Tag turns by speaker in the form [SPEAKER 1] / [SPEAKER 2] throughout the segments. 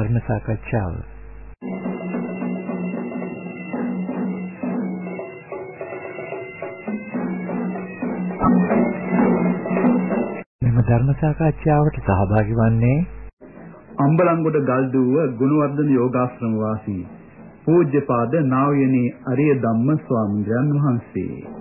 [SPEAKER 1] ධර්ම සාකච්ඡාව. මෙම ධර්ම සාකච්ඡාවට සහභාගී වන්නේ
[SPEAKER 2] අම්බලන්ගොඩ ගල්දුව ගුණවර්ධන යෝගාශ්‍රම වාසී පූජ්‍යපාද නා වූ අරිය ධම්ම ස්වාමීන් වහන්සේ.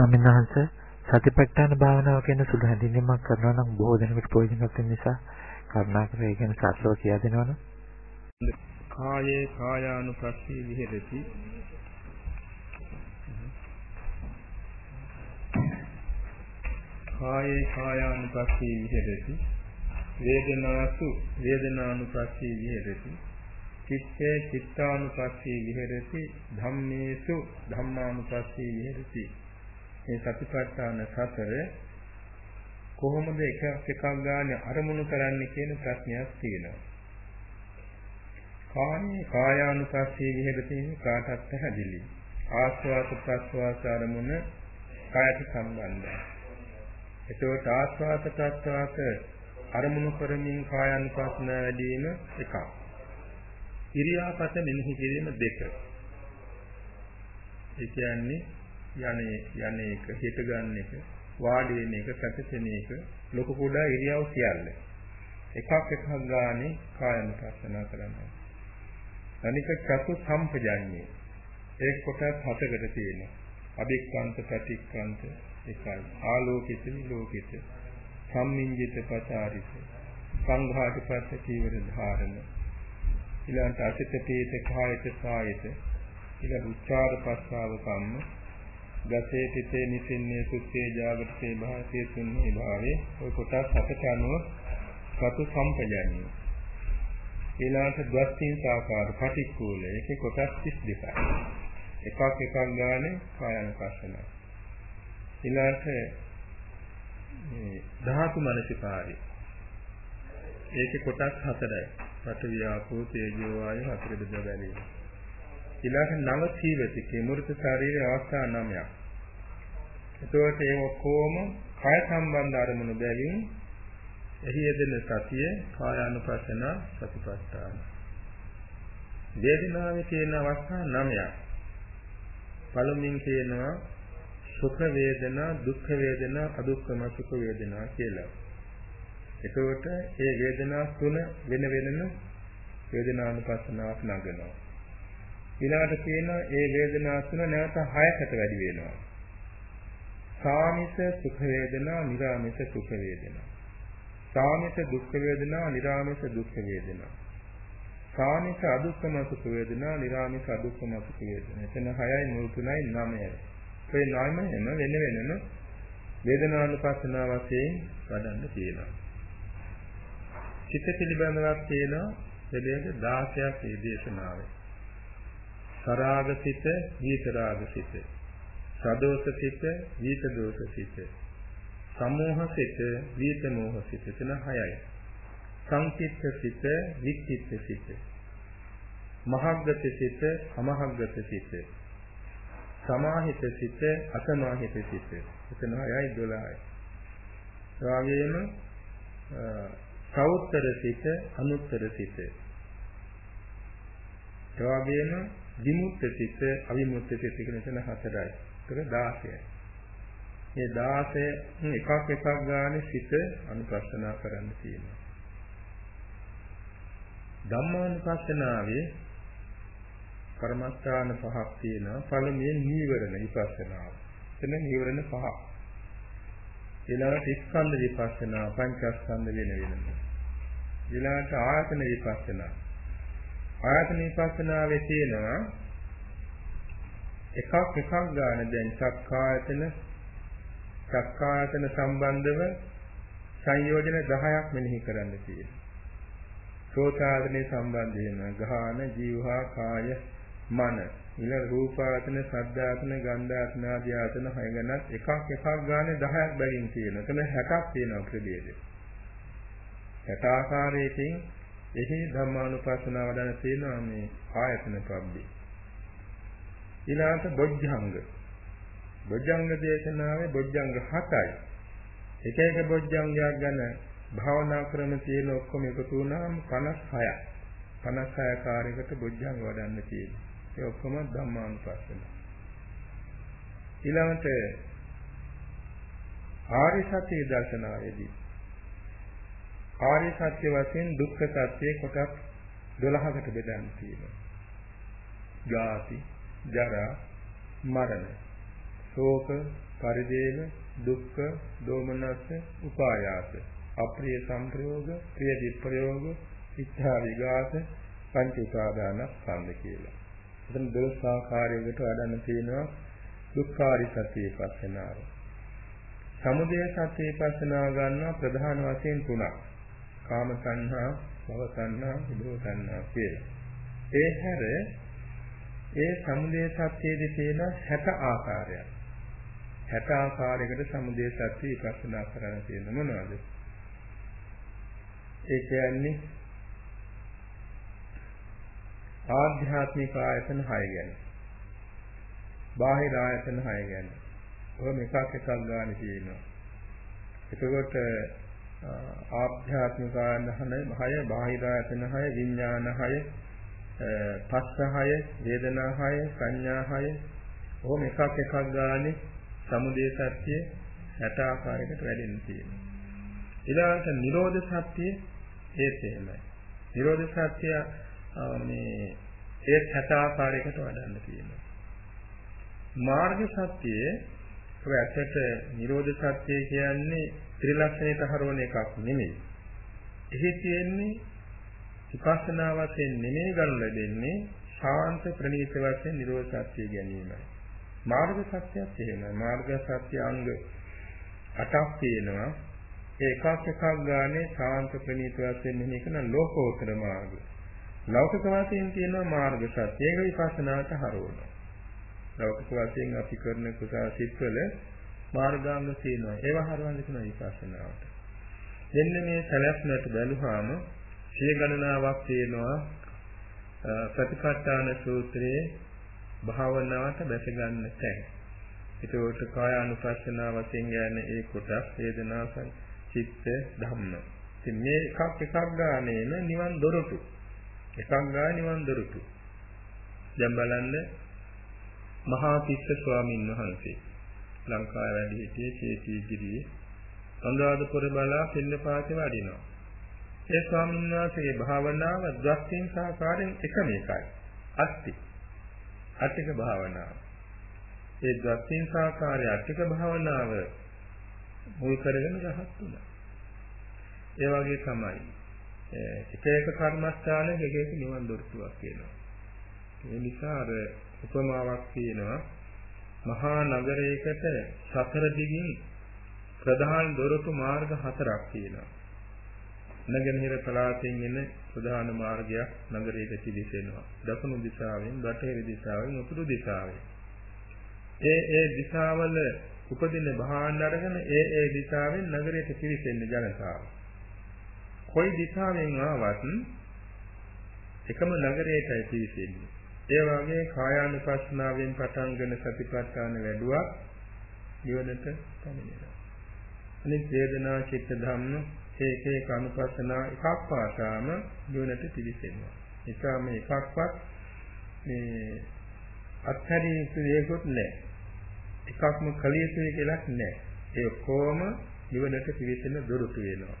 [SPEAKER 1] ස්වාමීන් වහන්සේ සතිපට්ඨාන භාවනාව කියන සුළු හැඳින්වීමක් කරනවා නම් බොහෝ දෙනෙකුට ප්‍රයෝජනවත් වෙන නිසා කරුණාකර ඒ ගැන සත්‍යව කියා දෙනවනේ.
[SPEAKER 3] කායේ කායානුපස්සී විහෙරති. කායේ කායානුපස්සී විහෙරති. වේදනාසු වේදනානුපස්සී විහෙරති. චිත්තේ චිත්තානුපස්සී විහෙරති. ධම්මේසු ධම්මානුපස්සී විහෙරති. මේ සතිපට්ඨාන සතර කොහොමද එක එකක් ගන්න අරමුණු කරන්නේ කියන ප්‍රශ්නයක් තියෙනවා. කායේ කායානුපස්සී විහෙරති කාටත් පැහැදිලි. ආස්වාද ප්‍රස්වාස අරමුණ කායට සම්බන්ධයි. එතකොට ආස්වාද ප්‍රස්වාස අරමුණු කරමින් කායානුපස්සන වැඩි වීම එකක්. ඉරියාපත මෙනෙහි කිරීම දෙක. ඒ කියන්නේ යන්නේ යන්නේ එක හිත ගන්න එක වාඩි වෙන එක සැතසෙන එක ලොකු කුඩා ඉරියව් සියල්ල. එකක් එකක් ගානේ කායනුපස්සනා කරනවා. අනික චතු සම්පජඤ්ඤේ. ඒ කොටස් හතකට තියෙනවා. අභික්ඛන්ත ප්‍රතික්ඛන්ත එකයි. ආලෝකිත විලෝකිත. සම්මිංජිත පචාරිත. සංඝාටිපස්ස චීවර ධාරණ. ඊළඟට අසිත පීත කායත සායත. ඊළඟ උච්චාර පස්සාව කම්ම. ගසේ පිටේ නිසින්නේ සුත්තේ ජාගතේ භාසයේ තුන්හි භාවයේ ඔය කොටස් හතට අනුව සතු සම්පජානිය. ඊළාට ද්වස්තින් සාකාර පටික්කුල ඒකේ කොටස් 32යි. එකක් එකක් ගානේ කායන පස්සන. ඊළාට මේ ධාතු මනසිකාරය. ඒකේ කොටස් හතරයි. පඨවි ආපෝ තේජෝ වායු හතර බෙද බැලීම. ඊළඟ නව සීවතිකේ මෘත ශරීරයේ අවස්ථා නවයක්. එතකොට ඒ ඔක්කොම කාය සම්බන්ධ අරමුණු බැවින් එහි යෙදෙන සතිය කායානුපස්සන සතිපට්ඨාන. වේදනාවේ තියෙන අවස්ථා නවයක්. පළමුවෙන් කියනවා සුඛ වේදනා, දුක්ඛ වේදනා, අදුක්ඛම සුඛ වේදනා කියලා. එතකොට මේ වේදනා තුන වෙන වෙනම වේදනානුපස්සනාවක් නගනවා. ඊළඟට කියනවා ඒ වේදනා තුන නැවත හයකට වැඩි වෙනවා. සාමිත සුඛ වේදනා, නිරාමිත සුඛ වේදනා. සාමිත දුක්ඛ වේදනා, නිරාමිත දුක්ඛ වේදනා. සාමිත අදුක්ඛම සුඛ වේදනා, නිරාමිත අදුක්ඛම සුඛ වේදනා. එතන 6යි මුල් 3යි 9යි. ඒ 9ම වෙන වෙනම වේදනානුපස්සනා වශයෙන් වඩන්න තියෙනවා. චිත්ත පිළිබඳවක් තියෙනවා දෙලේක 16ක් මේ දේශනාවේ. සරාගසිත, විතරාගසිත. සදෝසසිත, විතදෝසසිත. සමෝහසිත, විතමෝහසිත. එතන හයයි. සංකිට්ඨසිත, වික්කිට්ඨසිත. මහග්ගතසිත, අමහග්ගතසිත. සමාහිතසිත, අසමාහිතසිත. එතන හයයි 12යි. රාගයේම සෞත්තර සිත, අනුත්තර සිත. ඒ වගේම විමුක්ත සිත, අවිමුක්ත සිත කියන තැන හතරයි. ඒක 16යි. මේ 16 එකක් එකක් ගානේ සිත අනුපස්සනා කරන්න තියෙනවා. ධම්මානුපස්සනාවේ කර්මස්ථාන පහක් තියෙනවා. පළමුවෙන් නීවරණ විපස්සනාව. එතන නීවරණ පහක්. ඊළඟට ස්කන්ධ විපස්සනා, පංචස්කන්ධ වෙන වෙනම. ඊළඟට ආයතන විපස්සනා. ආයතන විපස්සනාවේ තියෙනවා එකක් එකක් ගන්න දැන් චක්කායතන චක්කායතන සම්බන්ධව සංයෝජන 10ක් මෙනෙහි කරන්න තියෙනවා. සෝතායතනේ සම්බන්ධයෙන් ගාන ජීවහා කාය මන ඉල රූපායතන සද්දායතන ගන්ධායතන ආදී ආයතන හය ගණන් එකක් එකක් ගානේ 10ක් බැගින් තියෙනවා. එතන 60ක් තියෙනවා ප්‍රභේද. යට ආකාරයකින් එහි ධම්මානුපස්සනාව වඩන තියෙනවා මේ ආයතන පබ්බේ. ඊළාට බොජ්ජංග. බොජ්ජංග දේශනාවේ බොජ්ජංග 7යි. එක එක බොජ්ජංගයක් ගැන භාවනා ක්‍රම තියෙන ඔක්කොම එකතු වුණාම 56ක්. 56 කාර්යයකට බොජ්ජංග වඩන්න තියෙනවා. ඒ ඔක්කොම ධම්මානුපස්සන. ඊළඟට ආර්ය සත්‍ය දර්ශනාවේදී ආර්ය සත්‍ය වශයෙන් දුක්ඛ සත්‍ය කොටස් 12කට බෙදන්න තියෙනවා. ජාති, ජරා, මරණ, ශෝක, පරිදේව, දුක්ඛ, දෝමනස්ස, උපායාස, අප්‍රිය සංප්‍රයෝග, ප්‍රිය විප්‍රයෝග, ඉච්ඡා විඝාත, පංච උපාදාන ස්කන්ධ කියලා. එතන 12 ආකාරයකට වඩන්න තියෙනවා දුක්ඛාරි සත්‍ය පස්සනාව. සමුදය සත්‍ය පස්සනාව ගන්නවා ප්‍රධාන වශයෙන් තුනක්. කාම සංහා, භව සංහා, විදෝ සංහා කියලා. ඒ හැර ඒ සමුදය සත්‍යයේදී තියෙන 60 ආකාරයක්. 60 ආකාරයකට සමුදය සත්‍ය විපස්සනා කරන්න තියෙන මොනවද? ඒ කියන්නේ ආධ්‍යාත්මික ආයතන 6 ගැන. බාහිර ආයතන 6 ගැන. ඔය එකක් එකක් ගන්න තියෙනවා. එතකොට ආධ්‍යාත්මික ආයතන 6, බාහිර ආයතන 6, විඥාන 6, පස්ස 6, වේදනා 6, සංඥා 6. ඔහොම එකක් එකක් ගානේ සමුදය සත්‍ය 60 ආකාරයකට වැඩෙන්න තියෙනවා. ඊළඟට නිරෝධ සත්‍ය ඒත් එහෙමයි. නිරෝධ සත්‍ය මේ ඒත් 60 ආකාරයකට වඩන්න තියෙනවා. මාර්ග සත්‍යයේ ඔය ඇත්තට නිරෝධ සත්‍ය කියන්නේ ත්‍රිලක්ෂණයට හරවන එකක් නෙමෙයි. එහි තියෙන්නේ විපස්සනා වශයෙන් නෙමෙයි ගන්න ලැබෙන්නේ ශාන්ත ප්‍රණීත වශයෙන් නිරෝධ සත්‍ය ගැනීමයි. මාර්ග සත්‍යයත් එහෙමයි. මාර්ග සත්‍ය අංග 8ක් තියෙනවා. ඒ එකක් එකක් ගානේ ශාන්ත ප්‍රණීත වශයෙන් මෙහෙම කරන ලෝකෝත්තර මාර්ගය. ලෞකික වශයෙන් තියෙනවා මාර්ග සත්‍ය. ඒක විපස්සනාට හරවනවා. ලෞකික වශයෙන් අපි කරන කුසල සිත්වල මාර්ගාංග තියෙනවා. ඒවා හරවන්න කියන විපස්සනාවට. දෙන්න මේ සැලැස්මට බැලුවාම සිය ගණනාවක් තියෙනවා ප්‍රතිපත්තාන සූත්‍රයේ භාවනාවට බැස ගන්න තැන්. ඒකට කායානුපස්සනාව වශයෙන් ගන්න ඒ කොටස් වේදනා චිත්ත ධම්ම. ඉතින් මේ එකක් එකක් ගානේම නිවන් දොරටු. එකක් ගා නිවන් දොරටු. දැන් බලන්න මහා තිස්ස ස්වාමීන් වහන්සේ ලංකාවේ වැඩි සිටියේ චේතිගිරියේ අනුරාධපුර බලා පින්නපාතේ වඩිනවා. ඒ ස්වාමීන් වහන්සේගේ භාවනාව ද්වස්තින් සාකාරයෙන් එකම එකයි. අත්ති. අත්තික භාවනාව. ඒ ද්වස්තින් සාකාරය අත්තික භාවනාව මුල් කරගෙන රහත් වුණා. ඒ වගේ තමයි. එක එක කර්මස්ථානයක එක එක නිවන් දොරටුවක් කියනවා. ඒ නිසා අර උපමාවක් තියෙනවා මහා නගරයකට සතර දිගින් ප්‍රධාන දොරටු මාර්ග හතරක් තියෙනවා. නගරහිර පළාතෙන් එන ප්‍රධාන මාර්ගයක් නගරයට පිවිසෙනවා. දකුණු දිශාවෙන්, බටහිර දිශාවෙන්, උතුරු දිශාවෙන්. ඒ ඒ දිශාවල උපදින භාණ්ඩ අරගෙන ඒ ඒ දිශාවෙන් නගරයට පිවිසෙන්න ජනතාව. කොයි දිශාවෙන් ආවත් එකම නගරයටයි පිවිසෙන්නේ. ඒ වගේ කායානුපස්සනාවෙන් පටන්ගෙන සතිපට්ඨාන වැඩුවා නිවනට පැමිණෙනවා. අනිත් වේදනා චිත්ත ධම්ම ඒක ඒක අනුපස්සනා එකක් පාසාම නිවනට පිවිසෙනවා. නිසා මේ එකක්වත් මේ අත්හැරිය යුතු දෙයක්වත් නැහැ. එකක්ම කළ යුතුයි කියලාත් නැහැ. ඒ ඔක්කොම නිවනට පිවිසෙන දොරටු වෙනවා.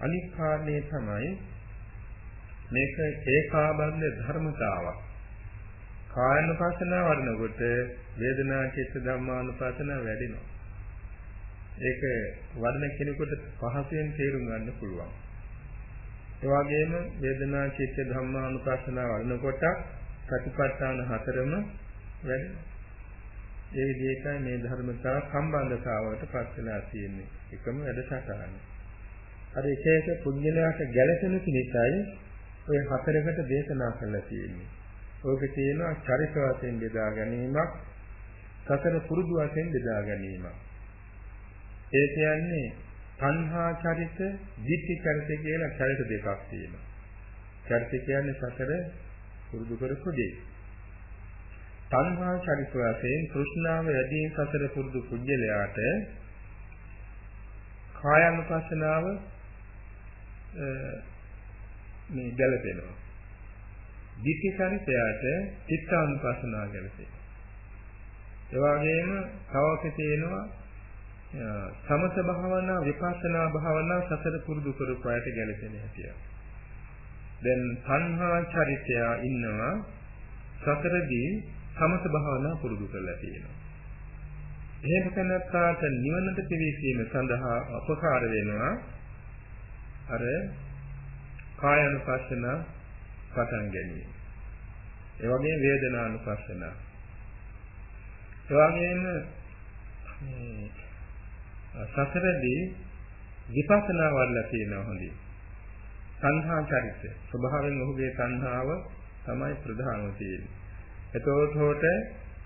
[SPEAKER 3] අනිත් කාරණේ තමයි මේක ඒකාබද්ධ ධර්මතාවක්. කායනුපස්සන වඩනකොට වේදනා චිත්ත ධම්මානුපස්සන වැඩෙනවා. ඒක වඩන කෙනෙකුට පහසෙන් තේරුම් ගන්න පුළුවන්. ඒ වගේම වේදනා චිත්ත ධම්මානුපස්සන වඩනකොට ප්‍රතිපත්තාන හතරම වැඩෙනවා. ඒ විදිහටයි මේ ධර්මතාව සම්බන්ධතාවයට පත් වෙලා තියෙන්නේ. එකම වැඩසටහන. අර එක එක පුද්ගලයාට ගැළපෙන පිණිසයි ඔය හතරකට දේශනා කරලා තියෙන්නේ. ඕකේ තියෙනවා චරිත වශයෙන් බෙදා ගැනීමක්, සතර පුරුදු වශයෙන් බෙදා ගැනීමක්. ඒ කියන්නේ තණ්හා චරිත, ditthi චරිත කියලා චරිත දෙකක් තියෙනවා. චරිත කියන්නේ සතර පුරුදු කරපු දෙයක්. තණ්හා චරිත වශයෙන් තෘෂ්ණාව වැඩි සතර පුරුදු කුජලයාට කායानुපස්සනාව මේ ගැලපෙනවා. Ditthi චරිතයට චිත්තානුපස්සනාව ගැලපෙනවා. ඒ වගේම තවක තියෙනවා සමත භාවනා විපස්සනා භාවනා සතර පුරුදු කරපු අයට ගැලපෙන හැටිය. දැන් සංහා චරිතය ඉන්නවා සතරදී සමත භාවනා පුරුදු කරලා තියෙනවා. එහෙම කෙනෙක්ට නිවනට පිවිසීම සඳහා අපකාර වෙනවා අර කායानुපස්සන පටන් ගැනීම. ඒ වගේම වේදනානුපස්සන. ඒ වගේම සසරදී විපස්සනා වඩලා තියෙනවා හොඳින්. සංහා චරිත ස්වභාවයෙන් ඔහුගේ සංහාව තමයි ප්‍රධානම තියෙන්නේ. එතකොට හොට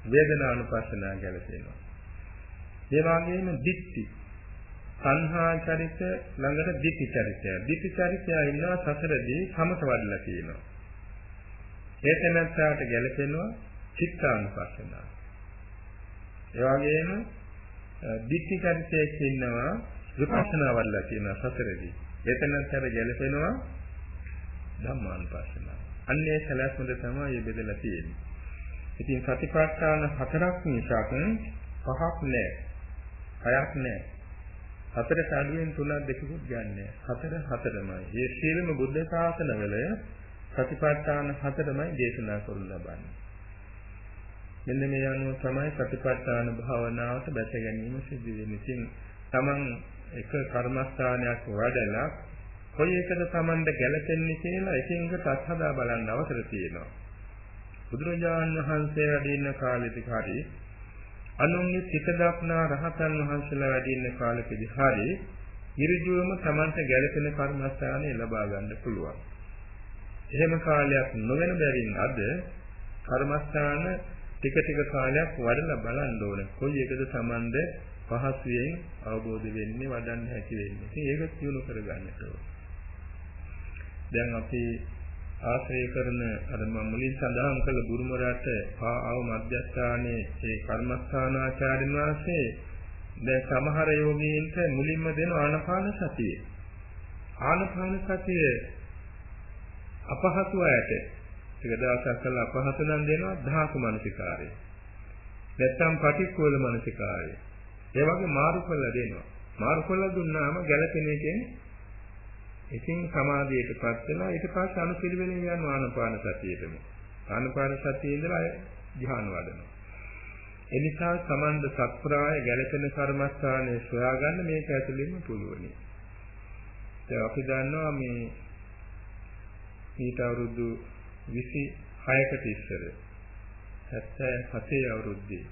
[SPEAKER 3] වේදනානුපස්සනා ගැලපෙනවා. ඒ වගේම දික්ටි සංහා චරිත ළඟට දික්ටි චරිතය. දික්ටි චරිතය ඉන්නවා සසරදී සමත වඩලා තියෙනවා. ඒ තැනත්තාට ගැලපෙනවා චිත්තානුපස්සනාව. ඒ වගේම දික්ටි චරිතයක් ඉන්නවා විපස්සනා වඩලා තියෙනවා සසරදී. එතනතර ගැලපෙනවා ධම්මානුපස්සනාව. අන්නේ සැලැස්මද තමයි මේ බෙදලා තියෙන්නේ. ඉතින් සතිපට්ඨාන හතරක් මිසක් පහක් නෑ. හයක් නෑ. හතර සාඩුවෙන් තුනක් දෙකකුත් ගන්නෑ. හතර හතරමයි. මේ සීලම බුද්ධ ශාසනවල සතිපට්ඨාන හතරමයි දේශනා කරනු ලබන්නේ. මෙන්න මේ අනුව තමයි සතිපට්ඨාන භාවනාවට බැස ගැනීම සිදු වෙන්නේ. ඉතින් Taman එක කර්මස්ථානයක් වඩලා කොයි එකද Tamanට ගැලපෙන්නේ කියලා එකින් එක තත්හදා බලන්න අවසර තියෙනවා. බුදුරජාණන් වහන්සේ වැඩ ඉන්න කාලෙදි හරි අනුන්ගේ සිත දක්නා රහතන් වහන්සේලා වැඩ ඉන්න කාලෙකදී හරි ඉරිජුවම Tamanට ගැලපෙන කර්මස්ථානය ලබා ගන්න පුළුවන්. එහෙම කාලයක් නොවන බැවින් අද කර්මස්ථාන ටික ටික කාලයක් වඩලා බලන්න ඕනේ. කොයි එකද Tamand පහසුවෙන් අවබෝධ වෙන්නේ වඩන්න හැකි වෙන්නේ. ඉතින් ඒක දිනු කරගන්නට ඕනේ. දැන් අපි ආශ්‍රය කරන අර මම මුලින් සඳහන් කළ බුරුම රට ආව මධ්‍යස්ථානයේ ඒ කර්මස්ථානාචාර්යන් වහන්සේ දැන් සමහර යෝගීන්ට මුලින්ම දෙන ආනපාන සතිය. ආනපාන සතිය අපහසු අයට ටික දවසක් කළා අපහසු නම් දෙනවා ධාතු මනසිකාරය. නැත්තම් පටික්කුල මනසිකාරය. ඒ වගේ මාරු කළා දෙනවා. මාරු කළා දුන්නාම ගැළපෙන එකෙන් ඉතින් සමාධියටපත් වෙලා ඊට පස්සේ අනුපිළිවෙලින් යන ආනපාන සතියෙටම. ආනපාන සතියේ ඉඳලා ධ්‍යාන වඩනවා. එනිසා සමන්ද සත්ප්‍රාය ගැළපෙන කර්මස්ථානයේ සොයාගන්න මේක ඇතුළෙම පුළුවනි. දැන් අපි දන්නවා මේ ඊට අවුරුදු 26කට ඉස්සර 77 අවුරුද්දේ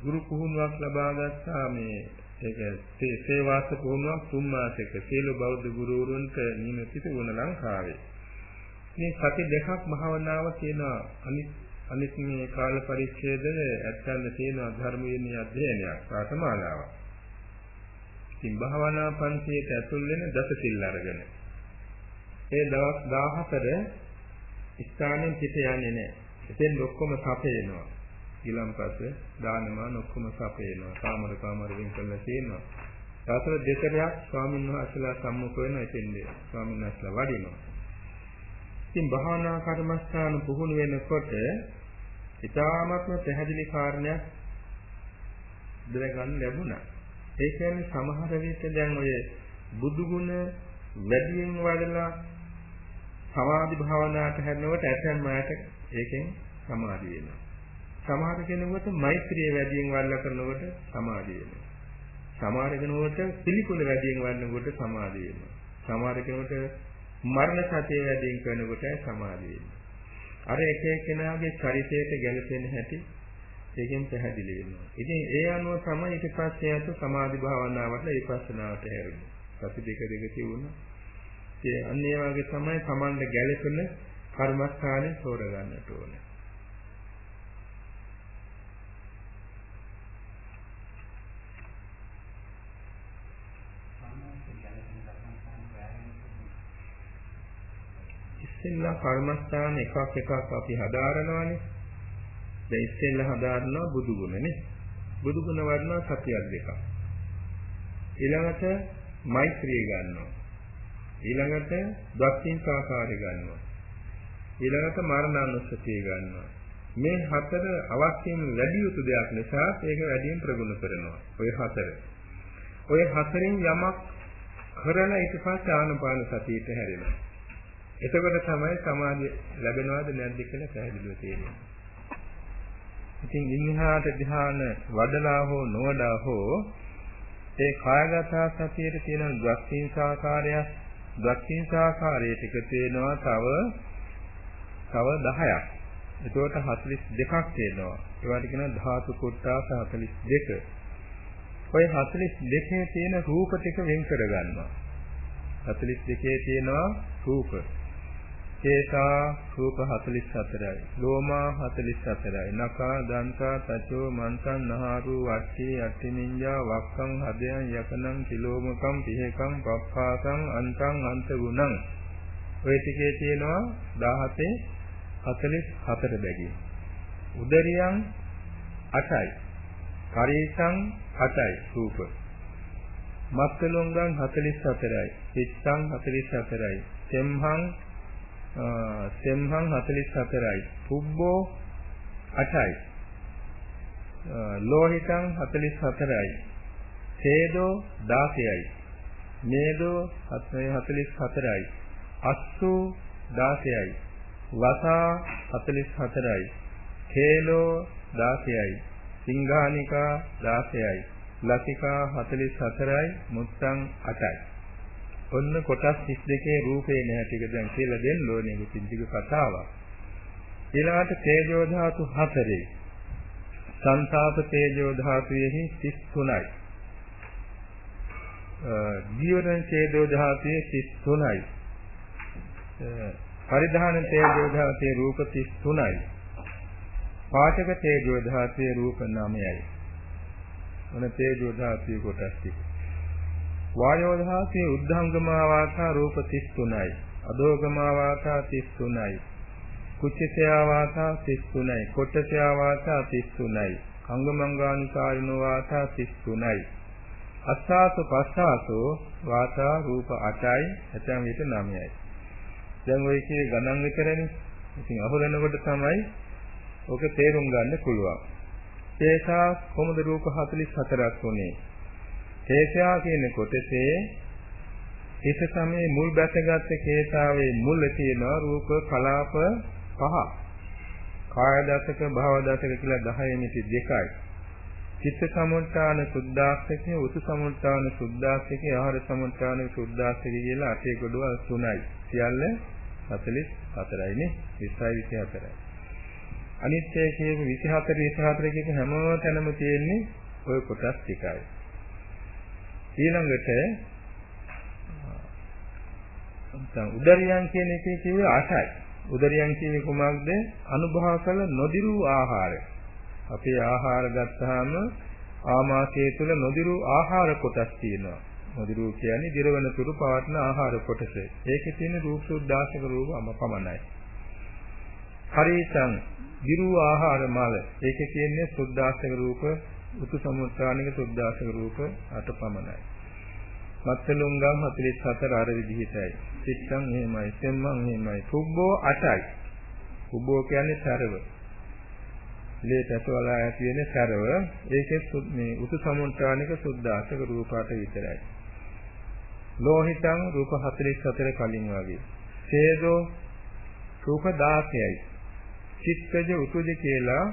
[SPEAKER 3] ගුරු පුහුණුවක් ලබා ගත්තා මේ ඒක සේවාස පුහුණුවක් තුන් මාසයක සීල බෞද්ධ ගුරුවරුන්ට නියමිත වුණ ලංකාවේ. මේ සති දෙකක් භාවනාව කියන අනිත් අනිත් මේ කාල පරිච්ඡේදය ඇත්තන්න තියෙන ධර්ම විනය අධ්‍යයනයක් පාඨමාලාවක්. ඉතින් භාවනා පන්තියට ඇතුල් වෙන දස සිල් අරගෙන ඒ දවස් 14 ස්ථානෙන් පිට යන්නේ නැහැ. එතෙන් ඔක්කොම සපේනවා. ඊළඟපස්ස දානමාන ඔක්කොම සපේනවා. කාමර කාමර වෙන් කරලා තියෙනවා. සතර දෙතරයක් ස්වාමීන් වහන්සේලා සම්මුඛ වෙන එතෙන්දී ස්වාමීන් වහන්සේලා වඩිනවා. ඉතින් භාවනා කර්මස්ථාන පුහුණු වෙනකොට ඊටාත්ම පැහැදිලි කාරණයක් දැනගන්න ලැබුණා. ඒ කියන්නේ සමහර විට දැන් ඔය බුදු ගුණ වැඩියෙන් වඩලා සමාධි භාවනාවට හැරෙනකොට ඇතැම් අයට ඒකෙන් සමාධි වෙනවා. සමහර කෙනෙකුට මෛත්‍රිය වැඩියෙන් වඩලා කරනකොට සමාධි වෙනවා. සමහර කෙනෙකුට පිළිකුල වැඩියෙන් වඩනකොට සමාධි වෙනවා. සමහර කෙනෙකුට මරණ සතිය වැඩියෙන් කරනකොට සමාධි වෙනවා. අර එක එක්කෙනාගේ චරිතයට ගැලපෙන හැටි ඒකෙන් පැහැදිලි වෙනවා. ඉතින් ඒ අනුව තමයි ඊට පස්සේ අත සමාධි භාවනාවට විපස්සනාවට හැරෙන්නේ. සති දෙක දෙක තියුණා. අන්න ඒ වගේ තමයි Tamanda ගැළපෙන කර්මස්ථානේ තෝරගන්නට ඕනේ. ඉස්සෙල්ලා කර්මස්ථාන එකක් එකක් අපි හදාරනවානේ. දැන් ඉස්සෙල්ලා හදාරනවා බුදු ගුණනේ. බුදු ගුණ වඩනවා සතියක් දෙකක්. ඊළඟට මෛත්‍රිය ගන්නවා. ඊළඟට දක්ෂින් සාකාරය ගන්නවා. ඊළඟට මරණානුස්සතිය ගන්නවා. මේ හතර අවශ්‍යම වැඩි යුතු දෙයක් නිසා ඒක වැඩියෙන් ප්‍රගුණ කරනවා. ඔය හතර. ඔය හතරෙන් යමක් කරලා ඊට පස්සේ ආනපාන සතියට හැරෙනවා. එතකොට තමයි සමාධිය ලැබෙනවද නැද්ද කියලා පැහැදිලිව තේරෙන්නේ. ඉතින් ඉන්හාට ධ්‍යාන වඩලා හෝ නොවඩා හෝ ඒ කායගත සතියේ තියෙන ද්වක්ඛින්සාකාරය ද්වක්ඛින්සාකාරයේ ටික තියෙනවා තව තව 10ක්. එතකොට 42ක් තියෙනවා. ඒවට කියනවා ධාතු කොටස් 42. ඔය 42 තියෙන රූප ටික වෙන් කර ගන්නවා. 42 තියෙනවා රූප. කේසා රූප 44යි. ලෝමා 44යි. නකා දන්තා තචෝ මන්තං නහාරු වට්ටි අට්ටිනින්ජා වක්කං හදයන් යකනං කිලෝමකම් පිහකම් පප්පාසං අන්තං අන්ත ගුණං. ඔය ටිකේ තියෙනවා 17 44 බැගින්. උදරියන් 8යි. පරීසං 8යි රූප. මත්තලොංගන් 44යි. පිත්තං 44යි. සෙම්හං සෙම්හං 44යි. පුබ්බෝ 8යි. ලෝහිතං 44යි. ඡේදෝ 16යි. මේදෝ 44යි. අස්සු 16යි. වසා 44යි. කේලෝ 16යි. සිංහානිකා 16යි. ලසිකා 44යි. මුත්තං 8යි. ඔන්න කොටස් 32 රූපේ නැහැ ටික දැන් කියලා දෙන්න ඕනේ ඉතින් ටික කතාවක්. ඊළඟට තේජෝ ධාතු 4. සංතාප තේජෝ ධාතුයේහි 33යි. ජීවන තේජෝ ධාතුයේ 33යි. පරිධාන තේජෝ ධාතයේ රූප 33යි. පාඨක තේජෝ ධාතයේ රූප 9යි. මොන තේජෝ ධාතයේ කොටස් ටික. වායෝ ධාතයේ උද්ධංගමා වාසා රූප 33යි. අදෝගමා වාසා 33යි. කුච්චිතයා වාසා 33යි. කොට්ටසයා වාසා 33යි. අංගමංගානිකාරිනෝ වාසා 33යි. අස්සාසු පස්සාසෝ වාසා රූප 8යි. එතන විට 9යි. දැන් ඔය කියේ ගණන් විතරනේ. ඉතින් අහුලනකොට තමයි ඔක තේරුම් ගන්න පුළුවන්. තේසා කොමුද රූප 44ක් උනේ. තේසා කියන කොටසේ හිත සමේ මුල් බැසගත් කේතාවේ මුල තියෙන රූප කලාප පහ. කාය දසක භව දසක කියලා 10 මිති දෙකයි. චිත්ත සමුත්‍රාණ සුද්ධාස්තකේ උතු සමුත්‍රාණ සුද්ධාස්තකේ ආහාර සමුත්‍රාණ සුද්ධාස්තකේ කියලා අටේ ගොඩවල් තුනයි. සියල්ල 44යි නේ 20යි 24යි. අනිත් එකේ 24 24 කියක හැම තැනම තියෙන්නේ ওই කොටස් ටිකයි. ඊළඟට නැත්නම් උදරියන් කියන එකේ කිව්වේ ආශයි. උදරියන් කියන්නේ කොහොමද? අනුභව කළ නොදිරු ආහාරය. අපේ ආහාර ගත්තාම ආමාශය තුළ නොදිරු ආහාර කොටස් තියෙනවා. මధుරෝ කියන්නේ දිරවන තුරු පවත්න ආහාර කොටස. ඒකේ තියෙන රූප සුද්ධාසක රූපම පමණයි. හරිසං දිරු ආහාර මල. ඒකේ තියෙන්නේ සුද්ධාසක රූප, උතු සමුත්‍රාණික සුද්ධාසක රූප අට පමණයි. මත්තලුංගම් 44 අර විදිහටයි. සිත්තම් එහෙමයි, සෙම්මන් එහෙමයි. කුබ්බෝ 8යි. කුබ්බෝ කියන්නේ සරව. ලේ පැසවලා ඇති වෙන සරව ඒකේ මේ උතු සමුත්‍රාණික සුද්ධාසක රූපාට විතරයි. ලෝහිතං රූප 44 කලින් වගේ. ඡේදෝ රූප 16යි. චිත්තජ උතුජ කියලා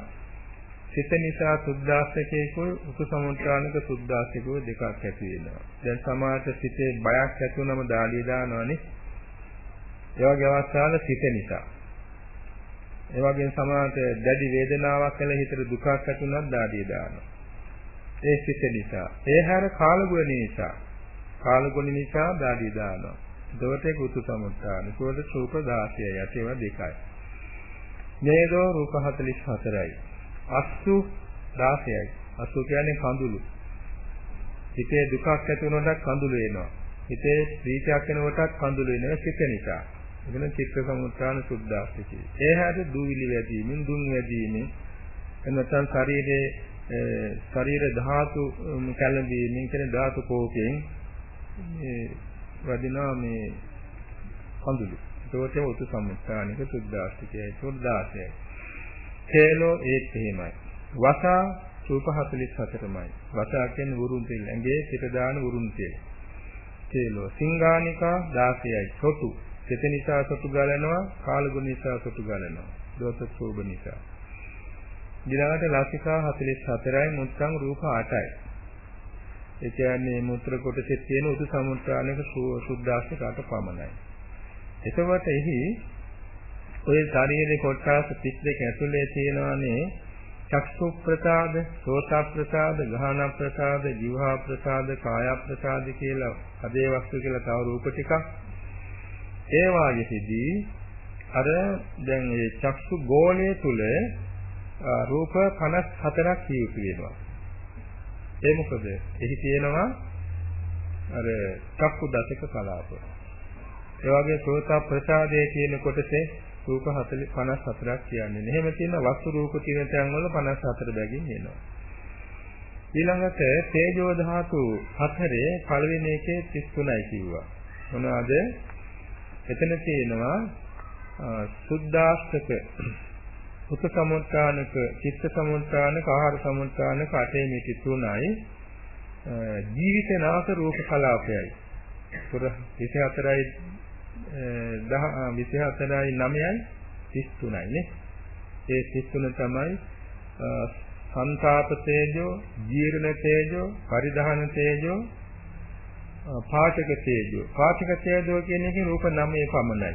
[SPEAKER 3] සිත නිසා සුද්ධාස්තකේකෝ උතු සමුත්‍රාණක සුද්ධාස්තකෝ දෙකක් ඇති වෙනවා. දැන් සමාත සිතේ බයක් ඇති වුනම දාලිය දානවනේ. ඒ වගේ අවස්ථාවල සිත නිසා. ඒ වගේම සමාත දැඩි වේදනාවක් කියලා හිතට දුකක් ඇති වුණත් දාලිය දානවා. ඒ සිත නිසා. ඒ හැර කාලගුණ නිසා. කාලගුණ නිසා දාඩිය දානවා. දොටේ කුතු සමුත්‍රාණ. ඒකවල රූප 16යි. ඒවා දෙකයි. නේදෝ රූප 44යි. අස්සු 16යි. අස්සු කියන්නේ කඳුළු. හිතේ දුකක් ඇති වුණොත් කඳුළු එනවා. හිතේ ප්‍රීතියක් එනකොටත් කඳුළු එනවා සිත නිසා. එතන චිත්ත සමුත්‍රාණ සුද්ධාස්තිකේ. ඒ හැට දුවිලි වැදීමෙන් දුන් වැදීමෙන් එනතන් ශරීරයේ ශරීර ධාතු කැළඹීමෙන් කියන ධාතු කෝපයෙන් මේ වදිනා මේ කඳුළු. ඒකෝටම උතු සමුත්‍රාණික සුද්ධාස්තිකයයි සුද්ධාසයයි. තේලෝ ඒත් එහෙමයි. වසා රූප 44මයි. වසා කියන්නේ වරුන් තෙල් ඇඟේ පිට දාන වරුන් තෙල්. තේලෝ සිංගානිකා 16යි. සොටු. සිත නිසා සොටු ගලනවා, කාලගුණ නිසා සොටු ගලනවා. දෝෂ සෝබ නිසා. ඊළඟට ලසිකා 44යි මුත්‍රාංග රූප 8යි. ඒ කියන්නේ මුත්‍ර කොටසේ තියෙන උතු සමුත්‍රාණයක සුද්ධාස්තික අට පමණයි. එතකොට එහි ඔය ශරීරේ කොටස් 32 ඇතුලේ තියෙනවානේ චක්සු ප්‍රසාද, සෝත ප්‍රසාද, ගහන ප්‍රසාද, જીවහා ප්‍රසාද, කාය ප්‍රසාද කියලා අදේ වස්තු කියලා තව රූප ටිකක්. ඒ වාගෙහිදී අර දැන් මේ චක්සු ගෝලයේ තුල රූප 54ක් කියුතු වෙනවා. ඒ මොකද? එහි තියෙනවා අර චක්කු දශක කලාප. ඒ වගේ සෝත ප්‍රසාදයේ තියෙන කොටසේ රූප 40 54ක් කියන්නේ. එහෙම තියෙන වස්තු රූප තියෙන තැන් වල 54 බැගින් එනවා. ඊළඟට තේජෝ ධාතු හතරේ පළවෙනි එකේ 33යි කිව්වා. මොනවාද? එතන තියෙනවා සුද්ධාස්තක උත සමුත්‍රාණක, චිත්ත සමුත්‍රාණක, ආහාර සමුත්‍රාණක අටේ මිති තුනයි ජීවිත නාස රූප කලාපයයි. පුර 24යි 24යි 9යි 33යි නේ. ඒ 33 තමයි සංතාප තේජෝ, ජීර්ණ තේජෝ, පරිධාන තේජෝ, පාඨක තේජෝ. පාඨක තේජෝ කියන එකේ රූප 9 පමණයි.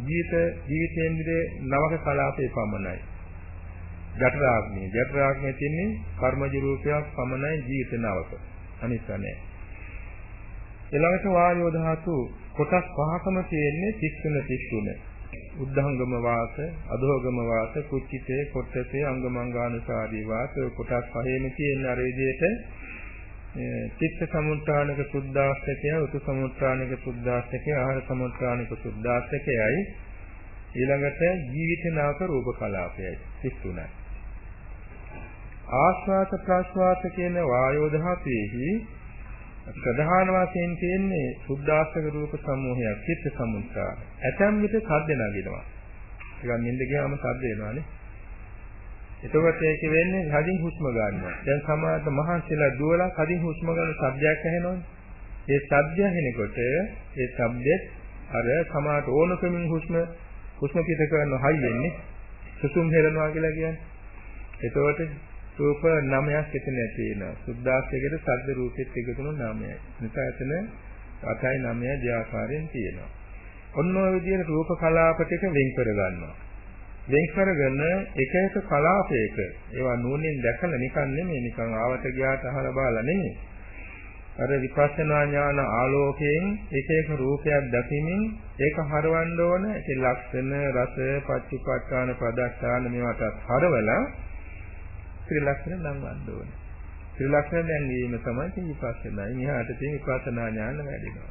[SPEAKER 3] ජීවිත ජීවිතේන්ද්‍රයේ නවක කලාපේ පමණයි. ජඨරාග්නිය. ජඨරාග්නිය තින්නේ කර්මජ රූපයක් පමණයි ජීවිත නවක. අනිත් නැහැ. ඊළඟට වායෝ ධාතු කොටස් පහකම තියෙන්නේ 33 33. උද්ධංගම වාස, අදෝගම වාස, කුච්චිතේ, කොට්ටසේ, අංගමංගානුසාරී වාස කොටස් පහේම තියෙන අර විදිහට චිත්ත සමුත්‍රාණක සුද්ධාස්තකය, උතු සමුත්‍රාණක සුද්ධාස්තකය, ආහාර සමුත්‍රාණක සුද්ධාස්තකයයි ඊළඟට ජීවිත නාක රූප කලාපයයි 33යි. ආස්වාද ප්‍රාස්වාද කියන වායෝ ධාතුවේහි ප්‍රධාන වශයෙන් තියෙන්නේ සුද්ධාස්තක රූප සමූහයක් චිත්ත සමුත්‍රා. ඇතැම් විට සද්ද නගිනවා. ටිකක් නින්ද ගියාම සද්ද එනවානේ. එතකොට ඒක වෙන්නේ කදින් හුස්ම ගන්නවා. දැන් සමහරට මහන්සිලා දුවලා කදින් හුස්ම ගන්න සද්දයක් ඇහෙනවනේ. ඒ සද්ද ඇහෙනකොට ඒ සද්දෙත් අර සමහරට ඕනකමින් හුස්ම හුස්ම පිට කරන හයි වෙන්නේ. සුසුම් හෙලනවා කියලා කියන්නේ. එතකොට රූප නමයක් එතන තියෙනවා. සුද්ධාස්තකයේ සද්ද රූපෙත් එකතුණු නමයයි. නිසා එතන අටයි නමයයි දෙආකාරයෙන් තියෙනවා. ඔන්න ඔය විදිහට රූප කලාප ටික වෙන් කර ගන්නවා. වෙන් කරගෙන එක එක කලාපයක ඒවා නූනෙන් දැකලා නිකන් නෙමෙයි නිකන් ආවට ගියාට අහලා බලලා නෙමෙයි. අර විපස්සනා ඥාන ආලෝකයෙන් එක එක රූපයක් දකිමින් ඒක හරවන්න ඕන. ඒ ලක්ෂණ, රස, පච්චුපට්ඨාන, පදස්ථාන මේවට හරවලා ත්‍රිලක්ෂණ නම්වන්න ඕනේ. ත්‍රිලක්ෂණ දැන්වීම තමයි විපස්සනායි. මෙහාට තියෙන විපස්සනා ඥාන වැඩිනවා.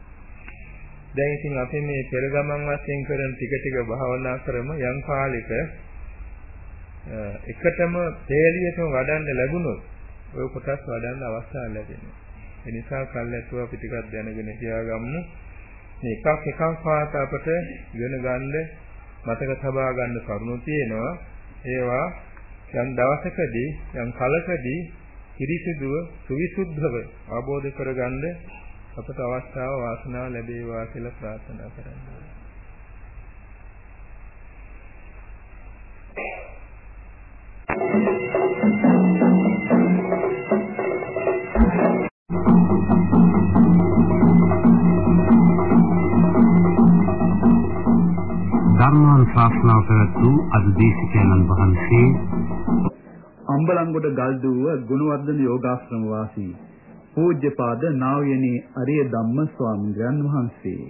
[SPEAKER 3] දැන් ඉතින් අපි මේ පෙර ගමන් වශයෙන් කරන ටික ටික භාවනා කරම යම් කාලෙක එකටම තේලියටම වඩන්න ලැබුණොත් ඔය කොටස් වඩන්න අවස්ථාවක් ලැබෙනවා. ඒ නිසා කල්ැතුව අපි ටිකක් දැනගෙන තියාගමු. මේ එකක් එකක් පාට අපට ඉගෙන ගන්න මතක තබා ගන්න කරුණු තියෙනවා. ඒවා යම් දවසකදී යම් කලකදී පිරිසිදුව සුවිසුද්ධව අවබෝධ කරගන්න අපට අවස්ථාව වාසනාව ලැබේවා කියලා ප්‍රාර්ථනා කරනවා.
[SPEAKER 4] ධර්මාන් ශාස්ත්‍රාව පැවැත් වූ අද දේශිකානන් වහන්සේ
[SPEAKER 2] අම්බලන්ගොඩ ගල්දුව ගුණවර්ධන යෝගාශ්‍රම වාසී පූජ්‍යපාද නා වූ යනි අරිය ධම්ම ස්වාමීන් වහන්සේ.